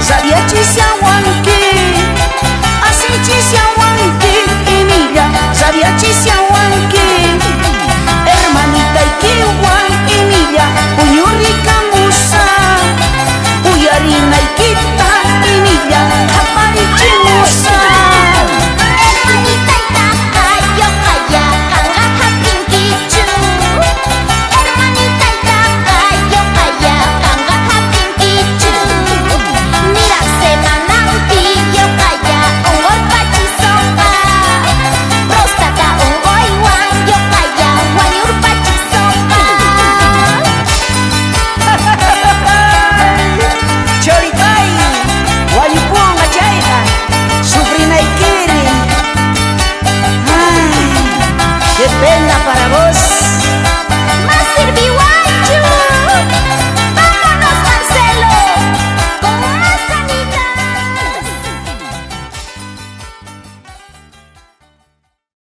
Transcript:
salía chispeando la parabola